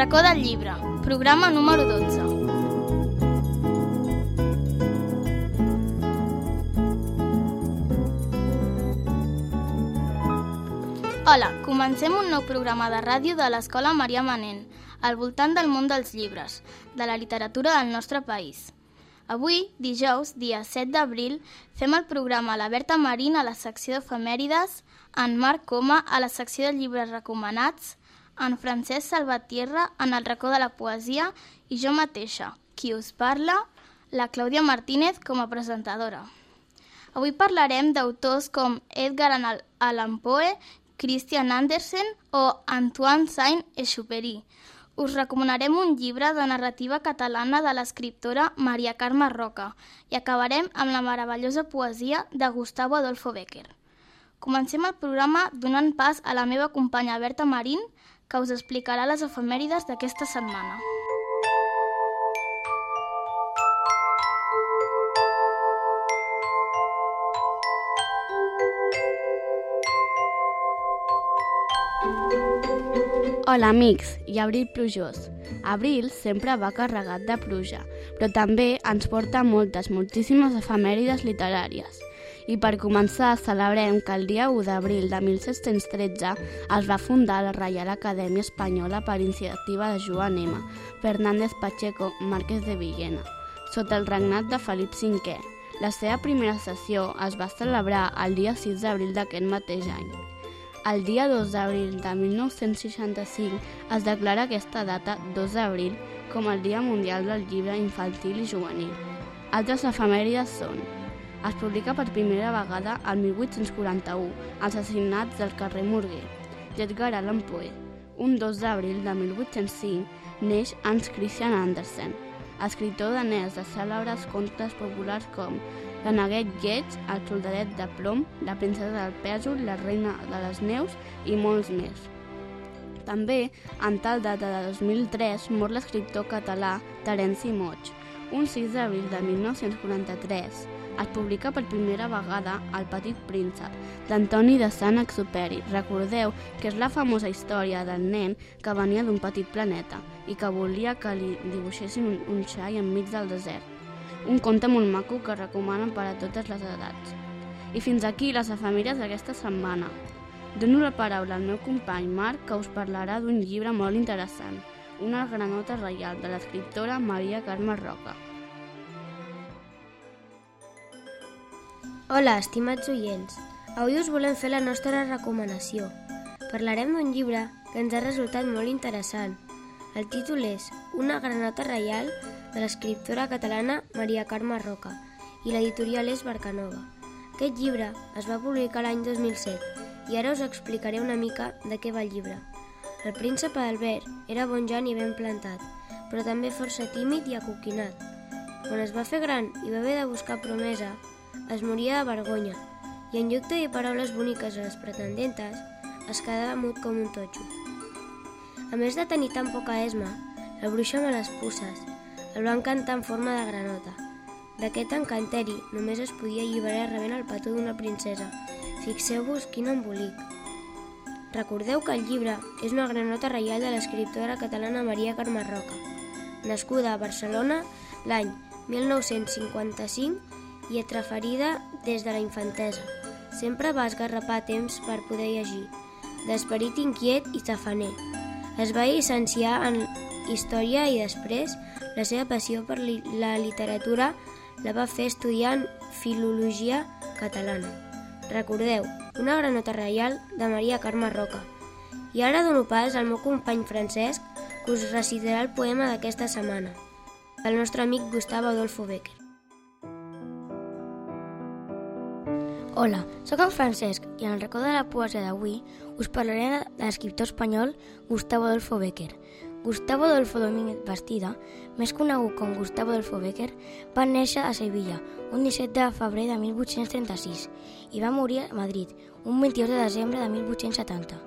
racó del llibre, programa número 12. Hola, comencem un nou programa de ràdio de l'Escola Maria Manent, al voltant del món dels llibres, de la literatura del nostre país. Avui, dijous, dia 7 d'abril, fem el programa La Berta Marín a la secció d'efemèrides, en Marc Coma a la secció de llibres recomanats, en Francesc Salvatierra en el racó de la poesia i jo mateixa, qui us parla, la Clàudia Martínez com a presentadora. Avui parlarem d'autors com Edgar Allan Poe, Christian Andersen o Antoine Saint-Exupéry. Us recomanarem un llibre de narrativa catalana de l'escriptora Maria Carme Roca i acabarem amb la meravellosa poesia de Gustavo Adolfo Becker. Comencem el programa donant pas a la meva companya Berta Marín, que us explicarà les efemèrides d'aquesta setmana. Hola amics i abril plujós. Abril sempre va carregat de pluja, però també ens porta moltes, moltíssimes efemèrides literàries. I per començar, celebrem que el dia 1 d'abril de 1713 es va fundar la Reial Acadèmia Espanyola per iniciativa de Joan M. Fernández Pacheco Márquez de Villena, sota el regnat de Felip V. La seva primera sessió es va celebrar el dia 6 d'abril d'aquest mateix any. El dia 2 d'abril de 1965 es declara aquesta data, 2 d'abril, com el Dia Mundial del Llibre Infantil i Juvenil. Altres efemèrides són es publica per primera vegada el 1841 els assassinats del carrer Morguer d'Edgar Allan Poe. Un 2 d'abril de 1805 neix Hans Christian Andersen, escriptor danès de cèlebres contes populars com La neguet lleig, El soldadet de plom, La princesa del pèsol, La reina de les neus i molts més. També, en tal data de 2003, mor l'escriptor català Terenci Moig. Un 6 d'abril de 1943 es publica per primera vegada El petit príncep, d'Antoni de Sant Exuperi. Recordeu que és la famosa història del nen que venia d'un petit planeta i que volia que li dibuixessin un, un xai enmig del desert. Un conte molt maco que recomanen per a totes les edats. I fins aquí les efemèries d'aquesta setmana. Dono la paraula al meu company Marc, que us parlarà d'un llibre molt interessant, una granota reial de l'escriptora Maria Carme Roca. Hola, estimats oients. Avui us volem fer la nostra recomanació. Parlarem d'un llibre que ens ha resultat molt interessant. El títol és Una granota reial de l'escriptora catalana Maria Carme Roca i l'editorial és Barcanova. Aquest llibre es va publicar l'any 2007 i ara us explicaré una mica de què va el llibre. El príncep Albert era bon jan i ben plantat, però també força tímid i acoquinat. Quan es va fer gran i va haver de buscar promesa, es moria de vergonya i en lloc de dir paraules boniques a les pretendentes, es quedava mut com un totxo. A més de tenir tan poca esma, la bruixa me les pusses el va encantar en forma de granota. D'aquest encanteri només es podia alliberar rebent el petó d'una princesa. Fixeu-vos quin embolic. Recordeu que el llibre és una granota reial de l'escriptora catalana Maria Carme Roca, nascuda a Barcelona l'any 1955 i atraferida des de la infantesa. Sempre va esgarrapar temps per poder llegir, d'esperit inquiet i tafaner. Es va llicenciar en història i després la seva passió per li la literatura la va fer estudiar en filologia catalana. Recordeu, una granota reial de Maria Carme Roca. I ara dono pas al meu company Francesc, que us recitarà el poema d'aquesta setmana, del nostre amic Gustavo Adolfo Becker. Hola, sóc en Francesc i en el racó de la poesia d'avui us parlaré de l'escriptor espanyol Gustavo Adolfo Becker. Gustavo Adolfo Domínguez Bastida, més conegut com Gustavo Adolfo Becker, va néixer a Sevilla un 17 de febrer de 1836 i va morir a Madrid un 22 de desembre de 1870.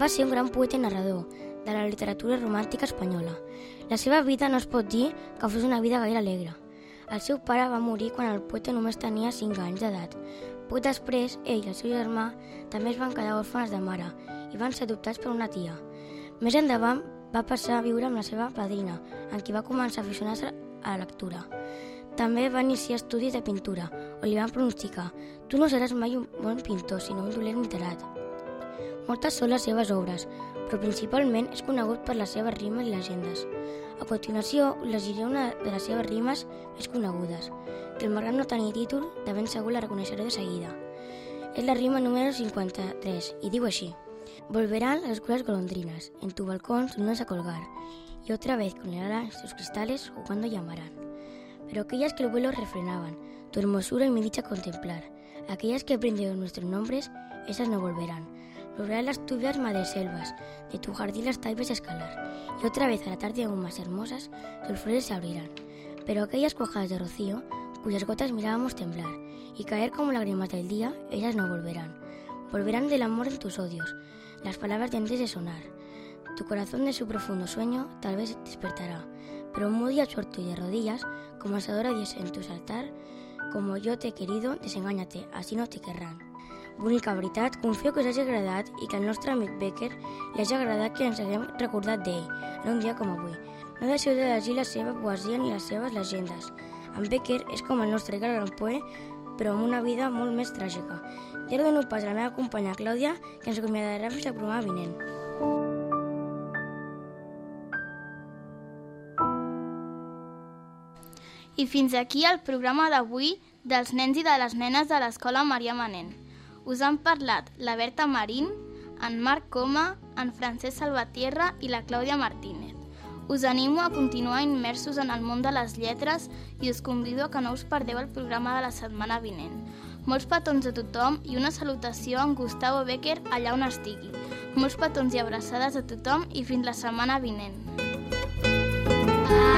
Va ser un gran poeta i narrador de la literatura romàntica espanyola. La seva vida no es pot dir que fos una vida gaire alegre. El seu pare va morir quan el poeta només tenia 5 anys d'edat. Poc després, ell i el seu germà també es van quedar òrfans de mare i van ser adoptats per una tia. Més endavant va passar a viure amb la seva padrina, en qui va començar a aficionar-se a la lectura. També va iniciar estudis de pintura, on li van pronosticar «Tu no seràs mai un bon pintor, sinó un dolent literat». Moltes són les seves obres, però principalment és conegut per les seves rimes i llegendes. A continuació, llegiré una de les seves rimes més conegudes, que malgrat no tenir títol, de ben segur la reconeixeré de seguida. És la rima número 53 i diu així. Volverán las oscuras golondrinas, en tu balcón su a colgar, y otra vez con el ala sus cristales jugando llamarán. Pero aquellas que el vuelo refrenaban, tu hermosura y mi dicha contemplar, aquellas que aprendieron nuestros nombres, esas no volverán. Volverán las turbias selvas, de tu jardín las taibas a escalar, y otra vez a la tarde aún más hermosas, sus flores se abrirán. Pero aquellas cuajadas de rocío, cuyas gotas mirábamos temblar, y caer como lágrimas del día, ellas no volverán. Volverán del amor en tus odios, las palabras de antes de sonar. Tu corazón de su profundo sueño tal vez despertará, pero un día y de rodillas, como asadora Dios en tu altar, como yo te he querido, desengáñate, así no te querrán. Bonica veritat, confio que us hagi agradat i que al nostre amic Becker li hagi agradat que ens haguem recordat d'ell en un dia com avui. No deixeu de llegir la seva poesia ni les seves llegendes. En Becker és com el nostre gran poe, però amb una vida molt més tràgica. Ja dono pas a la meva companya Clàudia, que ens acomiadarà fins al programa vinent. I fins aquí el programa d'avui dels nens i de les nenes de l'Escola Maria Manent. Us han parlat la Berta Marín, en Marc Coma, en Francesc Salvatierra i la Clàudia Martínez. Us animo a continuar immersos en el món de les lletres i us convido a que no us perdeu el programa de la setmana vinent. Molts petons a tothom i una salutació a en Gustavo Becker allà on estigui. Molts petons i abraçades a tothom i fins la setmana vinent. Ah!